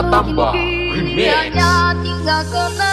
Pratamba Remix. Hanya tinggal kenal